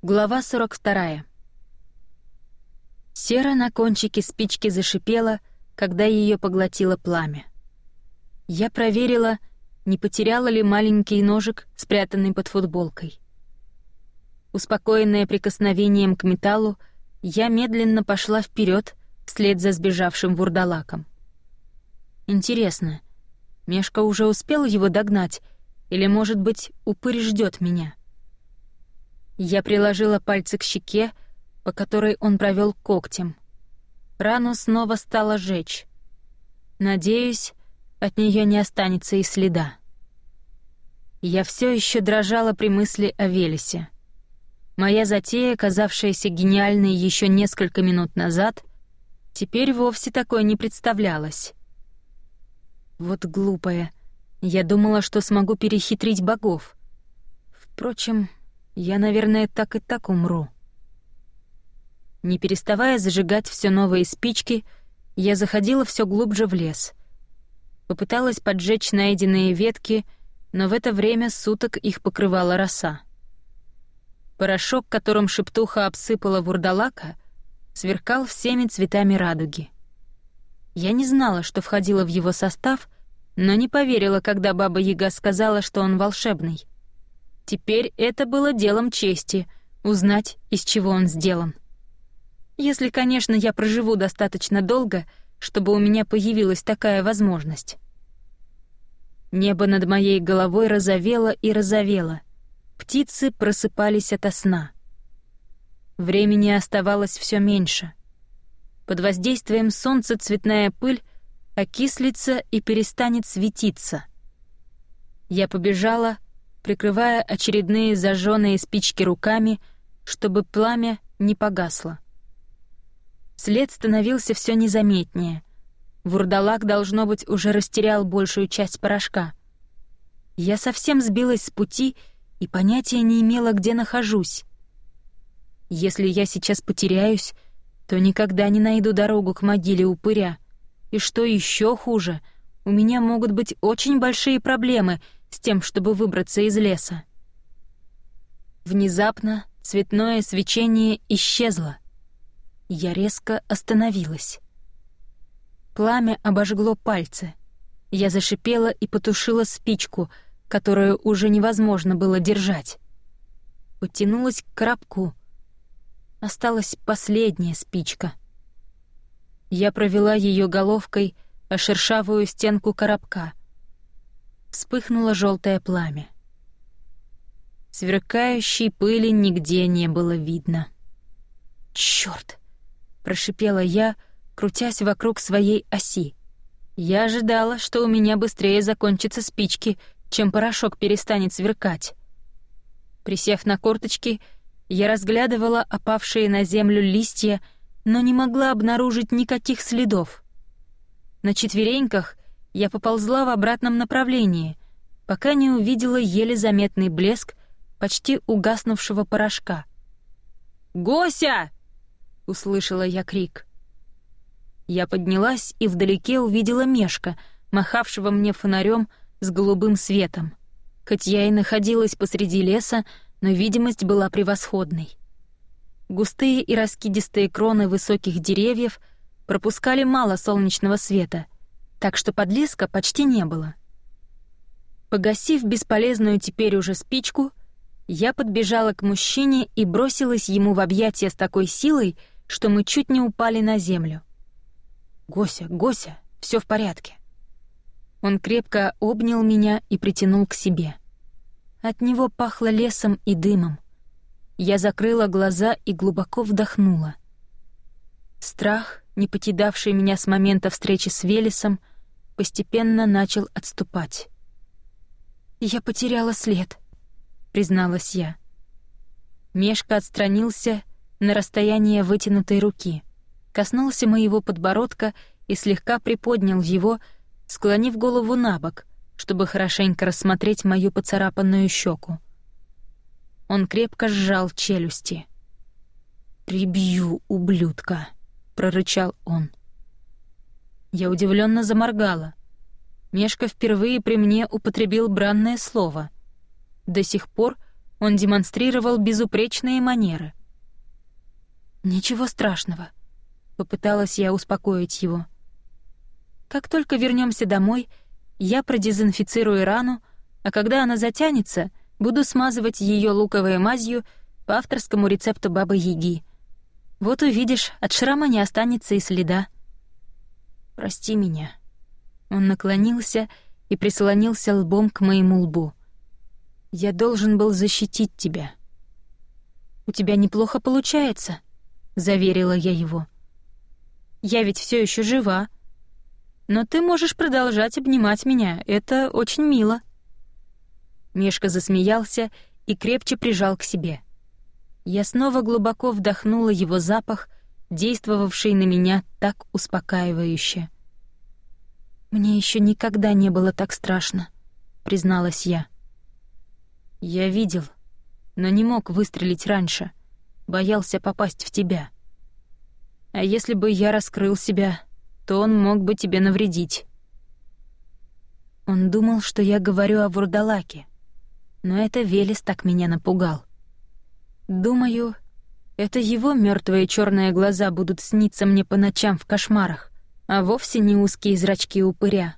Глава 42. Сера на кончике спички зашипела, когда ее поглотило пламя. Я проверила, не потеряла ли маленький ножик, спрятанный под футболкой. Успокоенная прикосновением к металлу, я медленно пошла вперед вслед за сбежавшим вурдалаком. Интересно, Мешка уже успел его догнать, или, может быть, упырь ждет меня? Я приложила пальцы к щеке, по которой он провел когтем. Рану снова стало жечь. Надеюсь, от нее не останется и следа. Я все еще дрожала при мысли о Велесе. Моя затея, казавшаяся гениальной еще несколько минут назад, теперь вовсе такой не представлялась. Вот глупая. Я думала, что смогу перехитрить богов. Впрочем, я, наверное, так и так умру. Не переставая зажигать все новые спички, я заходила все глубже в лес. Попыталась поджечь найденные ветки, но в это время суток их покрывала роса. Порошок, которым шептуха обсыпала вурдалака, сверкал всеми цветами радуги. Я не знала, что входило в его состав, но не поверила, когда Баба Яга сказала, что он волшебный — Теперь это было делом чести — узнать, из чего он сделан. Если, конечно, я проживу достаточно долго, чтобы у меня появилась такая возможность. Небо над моей головой розовело и розовело. Птицы просыпались ото сна. Времени оставалось все меньше. Под воздействием солнца цветная пыль окислится и перестанет светиться. Я побежала, прикрывая очередные зажженные спички руками, чтобы пламя не погасло. След становился все незаметнее. Вурдалак, должно быть, уже растерял большую часть порошка. Я совсем сбилась с пути и понятия не имела, где нахожусь. Если я сейчас потеряюсь, то никогда не найду дорогу к могиле упыря. И что еще хуже, у меня могут быть очень большие проблемы — с тем, чтобы выбраться из леса. Внезапно цветное свечение исчезло. Я резко остановилась. Пламя обожгло пальцы. Я зашипела и потушила спичку, которую уже невозможно было держать. Подтянулась к коробку. Осталась последняя спичка. Я провела ее головкой о шершавую стенку коробка вспыхнуло желтое пламя. Сверкающей пыли нигде не было видно. «Чёрт!» — прошипела я, крутясь вокруг своей оси. Я ожидала, что у меня быстрее закончатся спички, чем порошок перестанет сверкать. Присев на корточки, я разглядывала опавшие на землю листья, но не могла обнаружить никаких следов. На четвереньках я поползла в обратном направлении, пока не увидела еле заметный блеск почти угаснувшего порошка. «Гося!» — услышала я крик. Я поднялась и вдалеке увидела Мешка, махавшего мне фонарем с голубым светом. Хоть я и находилась посреди леса, но видимость была превосходной. Густые и раскидистые кроны высоких деревьев пропускали мало солнечного света — так что подлеска почти не было. Погасив бесполезную теперь уже спичку, я подбежала к мужчине и бросилась ему в объятия с такой силой, что мы чуть не упали на землю. «Гося, Гося, все в порядке». Он крепко обнял меня и притянул к себе. От него пахло лесом и дымом. Я закрыла глаза и глубоко вдохнула. Страх, не покидавший меня с момента встречи с Велесом, постепенно начал отступать. «Я потеряла след», — призналась я. Мешка отстранился на расстояние вытянутой руки, коснулся моего подбородка и слегка приподнял его, склонив голову на бок, чтобы хорошенько рассмотреть мою поцарапанную щеку. Он крепко сжал челюсти. «Прибью, ублюдка!» — прорычал он. Я удивленно заморгала. Мешка впервые при мне употребил бранное слово. До сих пор Он демонстрировал безупречные манеры. «Ничего страшного», — попыталась я успокоить его. «Как только вернемся домой, я продезинфицирую рану, а когда она затянется, буду смазывать ее луковой мазью по авторскому рецепту Бабы Яги. Вот увидишь, от шрама не останется и следа. Прости меня. Он наклонился и прислонился лбом к моему лбу. Я должен был защитить тебя. У тебя неплохо получается, заверила я его. Я ведь все еще жива. Но ты можешь продолжать обнимать меня. Это очень мило. Мешка засмеялся и крепче прижал к себе. Я снова глубоко вдохнула его запах, действовавший на меня так успокаивающе. «Мне еще никогда не было так страшно», — призналась я. «Я видел, но не мог выстрелить раньше. Боялся попасть в тебя. А если бы я раскрыл себя, то он мог бы тебе навредить». Он думал, что я говорю о вурдалаке, но это Велес так меня напугал. Думаю, это его мертвые черные глаза будут сниться мне по ночам в кошмарах, а вовсе не узкие зрачки упыря.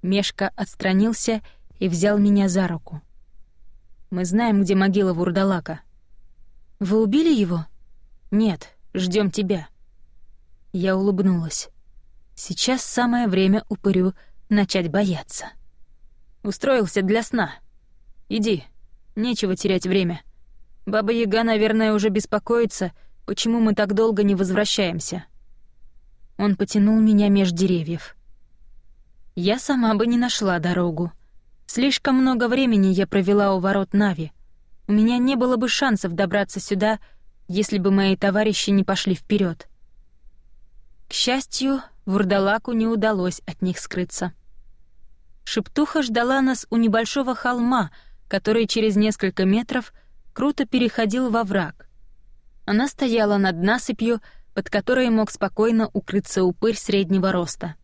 Мешка отстранился и взял меня за руку. Мы знаем, где могила Вурдалака. Вы убили его? Нет, ждем тебя. Я улыбнулась. Сейчас самое время упырю начать бояться. Устроился для сна. Иди, нечего терять время. Баба Яга, наверное, уже беспокоится, почему мы так долго не возвращаемся. Он потянул меня меж деревьев. Я сама бы не нашла дорогу. Слишком много времени я провела у ворот Нави. У меня не было бы шансов добраться сюда, если бы мои товарищи не пошли вперед. К счастью, Вурдалаку не удалось от них скрыться. Шептуха ждала нас у небольшого холма, который через несколько метров круто переходил во враг. Она стояла над насыпью, под которой мог спокойно укрыться упырь среднего роста.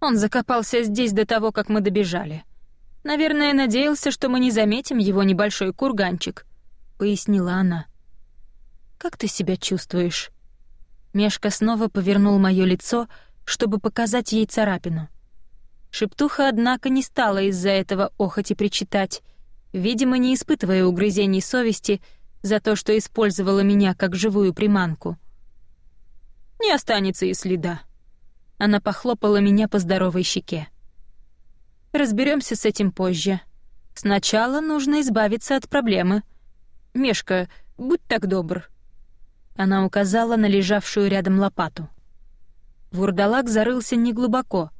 Он закопался здесь до того, как мы добежали. Наверное, надеялся, что мы не заметим его небольшой курганчик, пояснила она. Как ты себя чувствуешь? Мешка снова повернул моё лицо, чтобы показать ей царапину. Шептуха, однако, не стала из-за этого охоть и причитать, видимо, не испытывая угрызений совести за то, что использовала меня как живую приманку. «Не останется и следа». Она похлопала меня по здоровой щеке. Разберемся с этим позже. Сначала нужно избавиться от проблемы. Мешка, будь так добр». Она указала на лежавшую рядом лопату. Вурдалак зарылся неглубоко.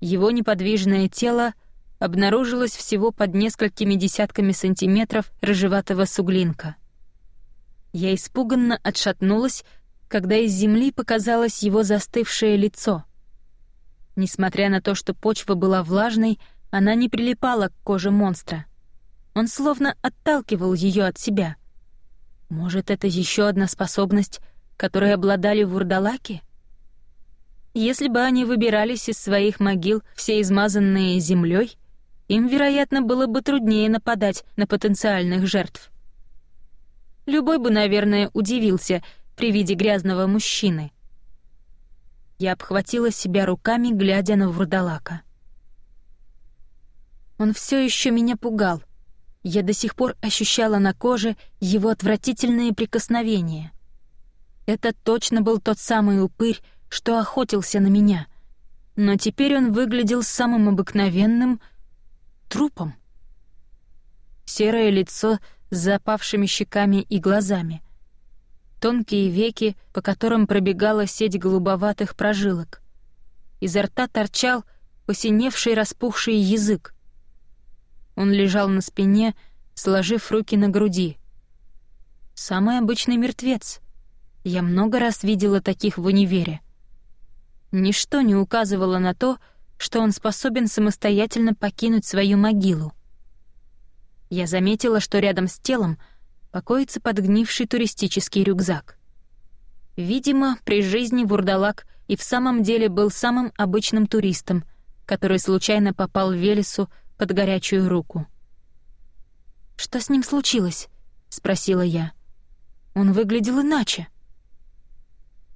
Его неподвижное тело — обнаружилось всего под несколькими десятками сантиметров рыжеватого суглинка. Я испуганно отшатнулась, когда из земли показалось его застывшее лицо. Несмотря на то, что почва была влажной, она не прилипала к коже монстра. Он словно отталкивал ее от себя. Может, это еще одна способность, которой обладали вурдалаки? Если бы они выбирались из своих могил все измазанные землей, им, вероятно, было бы труднее нападать на потенциальных жертв. Любой бы, наверное, удивился при виде грязного мужчины. Я обхватила себя руками, глядя на вурдалака. Он все еще меня пугал. Я до сих пор ощущала на коже его отвратительные прикосновения. Это точно был тот самый упырь, что охотился на меня. Но теперь он выглядел самым обыкновенным, трупом. Серое лицо с запавшими щеками и глазами. Тонкие веки, по которым пробегала сеть голубоватых прожилок. Изо рта торчал посиневший распухший язык. Он лежал на спине, сложив руки на груди. Самый обычный мертвец. Я много раз видела таких в универе. Ничто не указывало на то, что он способен самостоятельно покинуть свою могилу. Я заметила, что рядом с телом покоится подгнивший туристический рюкзак. Видимо, при жизни Вурдалак и в самом деле был самым обычным туристом, который случайно попал в Велесу под горячую руку. «Что с ним случилось?» — спросила я. «Он выглядел иначе».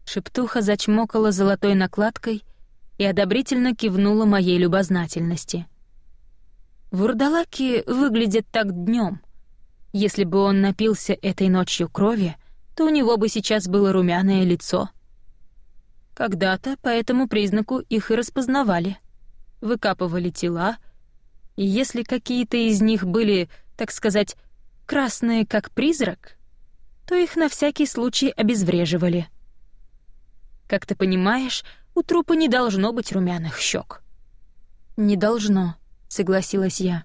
Шептуха зачмокала золотой накладкой и одобрительно кивнула моей любознательности. Вурдалаки выглядят так днем. Если бы он напился этой ночью крови, то у него бы сейчас было румяное лицо. Когда-то по этому признаку их и распознавали. Выкапывали тела, и если какие-то из них были, так сказать, красные как призрак, то их на всякий случай обезвреживали. Как ты понимаешь, у трупа не должно быть румяных щек. «Не должно», — согласилась я.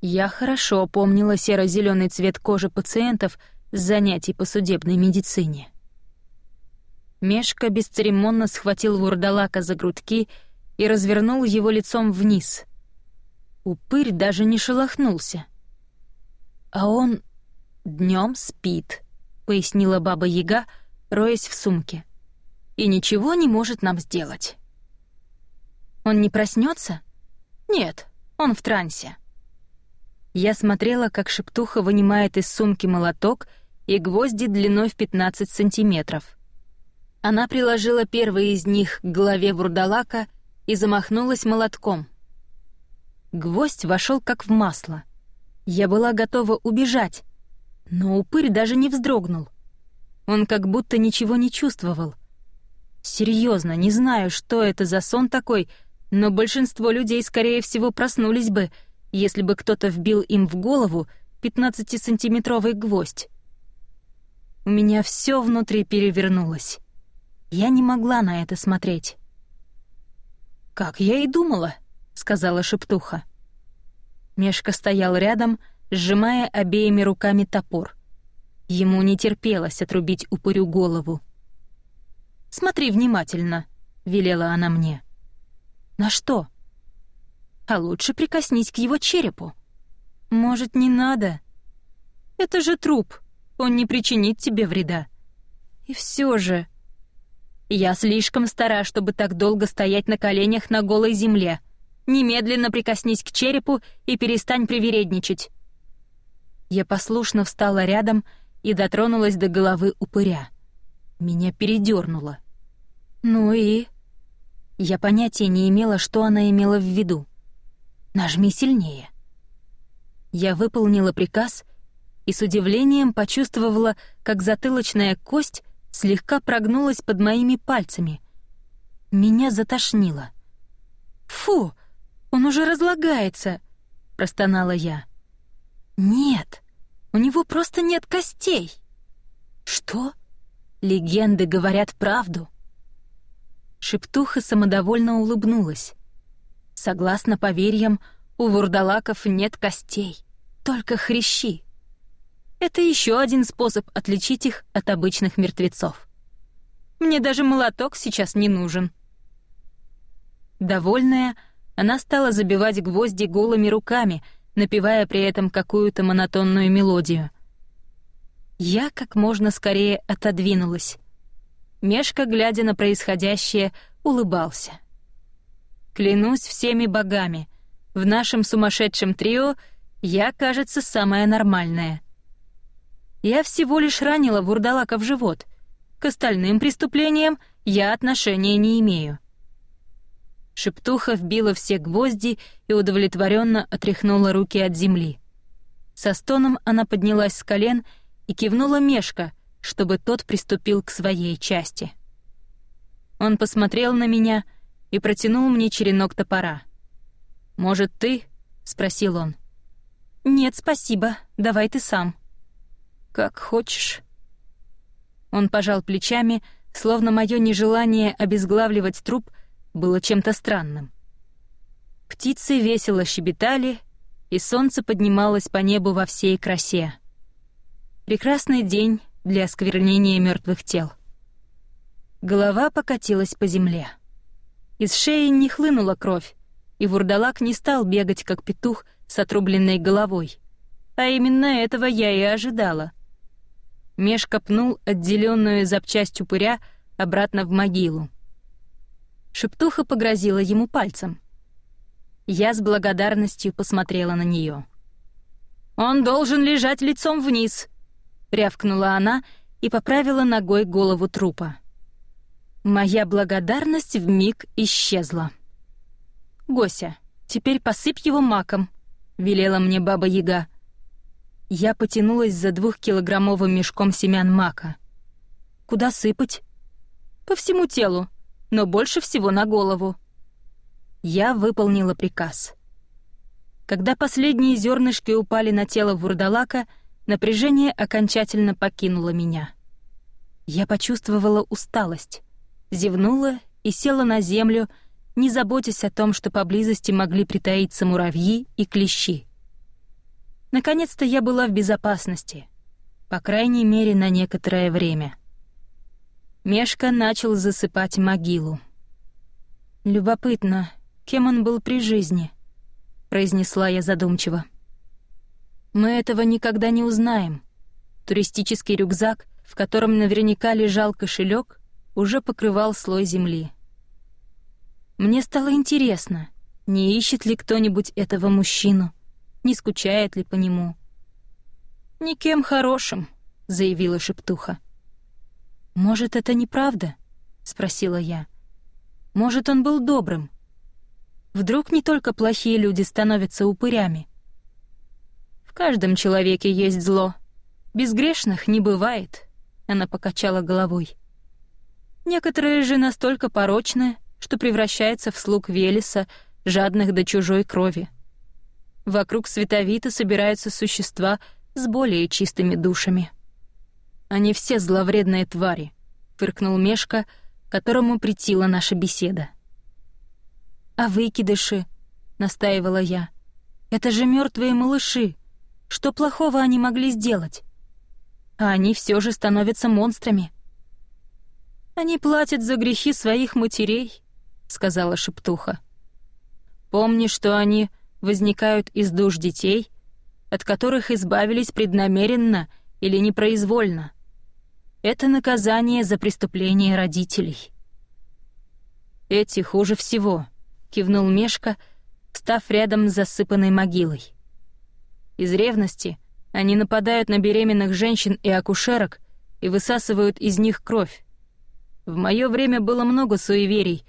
Я хорошо помнила серо зеленый цвет кожи пациентов с занятий по судебной медицине. Мешка бесцеремонно схватил вурдалака за грудки и развернул его лицом вниз. Упырь даже не шелохнулся. «А он днем спит», — пояснила баба Яга, роясь в сумке. «И ничего не может нам сделать». «Он не проснется? «Нет, он в трансе». Я смотрела, как шептуха вынимает из сумки молоток и гвозди длиной в 15 сантиметров. Она приложила первый из них к голове вурдалака и замахнулась молотком. Гвоздь вошел как в масло. Я была готова убежать, но упырь даже не вздрогнул. Он как будто ничего не чувствовал. Серьезно, не знаю, что это за сон такой, но большинство людей, скорее всего, проснулись бы — если бы кто-то вбил им в голову 15-сантиметровый гвоздь. У меня все внутри перевернулось. Я не могла на это смотреть. «Как я и думала», — сказала шептуха. Мешка стоял рядом, сжимая обеими руками топор. Ему не терпелось отрубить упырю голову. «Смотри внимательно», — велела она мне. «На что?» а лучше прикоснись к его черепу. Может, не надо? Это же труп, он не причинит тебе вреда. И все же... Я слишком стара, чтобы так долго стоять на коленях на голой земле. Немедленно прикоснись к черепу и перестань привередничать. Я послушно встала рядом и дотронулась до головы упыря. Меня передернуло. Ну и... Я понятия не имела, что она имела в виду. Нажми сильнее». Я выполнила приказ и с удивлением почувствовала, как затылочная кость слегка прогнулась под моими пальцами. Меня затошнило. «Фу, он уже разлагается!» — простонала я. «Нет, у него просто нет костей!» «Что? Легенды говорят правду?» Шептуха самодовольно улыбнулась. Согласно поверьям, у вурдалаков нет костей, только хрящи. Это еще один способ отличить их от обычных мертвецов. Мне даже молоток сейчас не нужен. Довольная, она стала забивать гвозди голыми руками, напевая при этом какую-то монотонную мелодию. Я как можно скорее отодвинулась. Мешка, глядя на происходящее, улыбался. Клянусь всеми богами, в нашем сумасшедшем трио я, кажется, самая нормальная. Я всего лишь ранила вурдалака в живот. К остальным преступлениям я отношения не имею. Шептуха вбила все гвозди и удовлетворенно отряхнула руки от земли. Со стоном она поднялась с колен и кивнула Мешка, чтобы тот приступил к своей части. Он посмотрел на меня — и протянул мне черенок топора. «Может, ты?» — спросил он. «Нет, спасибо. Давай ты сам». «Как хочешь». Он пожал плечами, словно мое нежелание обезглавливать труп было чем-то странным. Птицы весело щебетали, и солнце поднималось по небу во всей красе. Прекрасный день для осквернения мертвых тел. Голова покатилась по земле. Из шеи не хлынула кровь, и вурдалак не стал бегать, как петух с отрубленной головой. А именно этого я и ожидала. Меж копнул отделенную запчасть упыря обратно в могилу. Шептуха погрозила ему пальцем. Я с благодарностью посмотрела на нее. «Он должен лежать лицом вниз», — рявкнула она и поправила ногой голову трупа. Моя благодарность вмиг исчезла. «Гося, теперь посыпь его маком», — велела мне баба Яга. Я потянулась за двухкилограммовым мешком семян мака. «Куда сыпать?» «По всему телу, но больше всего на голову». Я выполнила приказ. Когда последние зернышки упали на тело вурдалака, напряжение окончательно покинуло меня. Я почувствовала усталость, зевнула и села на землю, не заботясь о том, что поблизости могли притаиться муравьи и клещи. Наконец-то я была в безопасности, по крайней мере, на некоторое время. Мешка начал засыпать могилу. Любопытно, кем он был при жизни, произнесла я задумчиво. Мы этого никогда не узнаем. Туристический рюкзак, в котором наверняка лежал кошелек, уже покрывал слой земли. Мне стало интересно, не ищет ли кто-нибудь этого мужчину, не скучает ли по нему. «Никем хорошим», — заявила шептуха. «Может, это неправда?» — спросила я. «Может, он был добрым?» Вдруг не только плохие люди становятся упырями? В каждом человеке есть зло. Безгрешных не бывает, она покачала головой. Некоторые же настолько порочны, что превращаются в слуг Велеса, жадных до чужой крови. Вокруг Световита собираются существа с более чистыми душами. Они все зловредные твари, фыркнул Мешка, которому притила наша беседа. «А выкидыши?» — настаивала я. «Это же мертвые малыши. Что плохого они могли сделать?» А они все же становятся монстрами. «Они платят за грехи своих матерей», — сказала шептуха. «Помни, что они возникают из душ детей, от которых избавились преднамеренно или непроизвольно. Это наказание за преступление родителей». «Эти хуже всего», — кивнул Мешка, став рядом с засыпанной могилой. Из ревности они нападают на беременных женщин и акушерок и высасывают из них кровь. В мое время было много суеверий,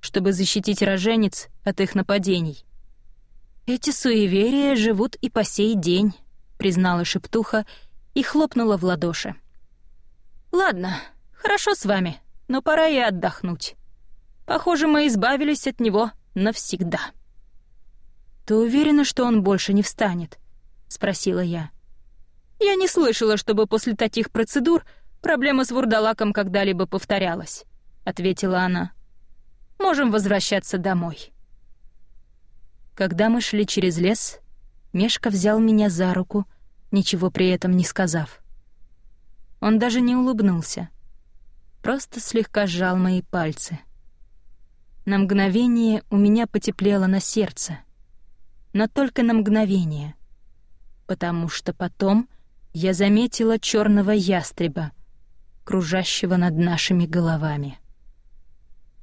чтобы защитить роженец от их нападений. «Эти суеверия живут и по сей день», — признала шептуха и хлопнула в ладоши. «Ладно, хорошо с вами, но пора и отдохнуть». Похоже, мы избавились от него навсегда. «Ты уверена, что он больше не встанет?» — спросила я. «Я не слышала, чтобы после таких процедур проблема с вурдалаком когда-либо повторялась», — ответила она. «Можем возвращаться домой». Когда мы шли через лес, Мешка взял меня за руку, ничего при этом не сказав. Он даже не улыбнулся, просто слегка сжал мои пальцы — на мгновение у меня потеплело на сердце. Но только на мгновение. Потому что потом я заметила черного ястреба, кружащего над нашими головами.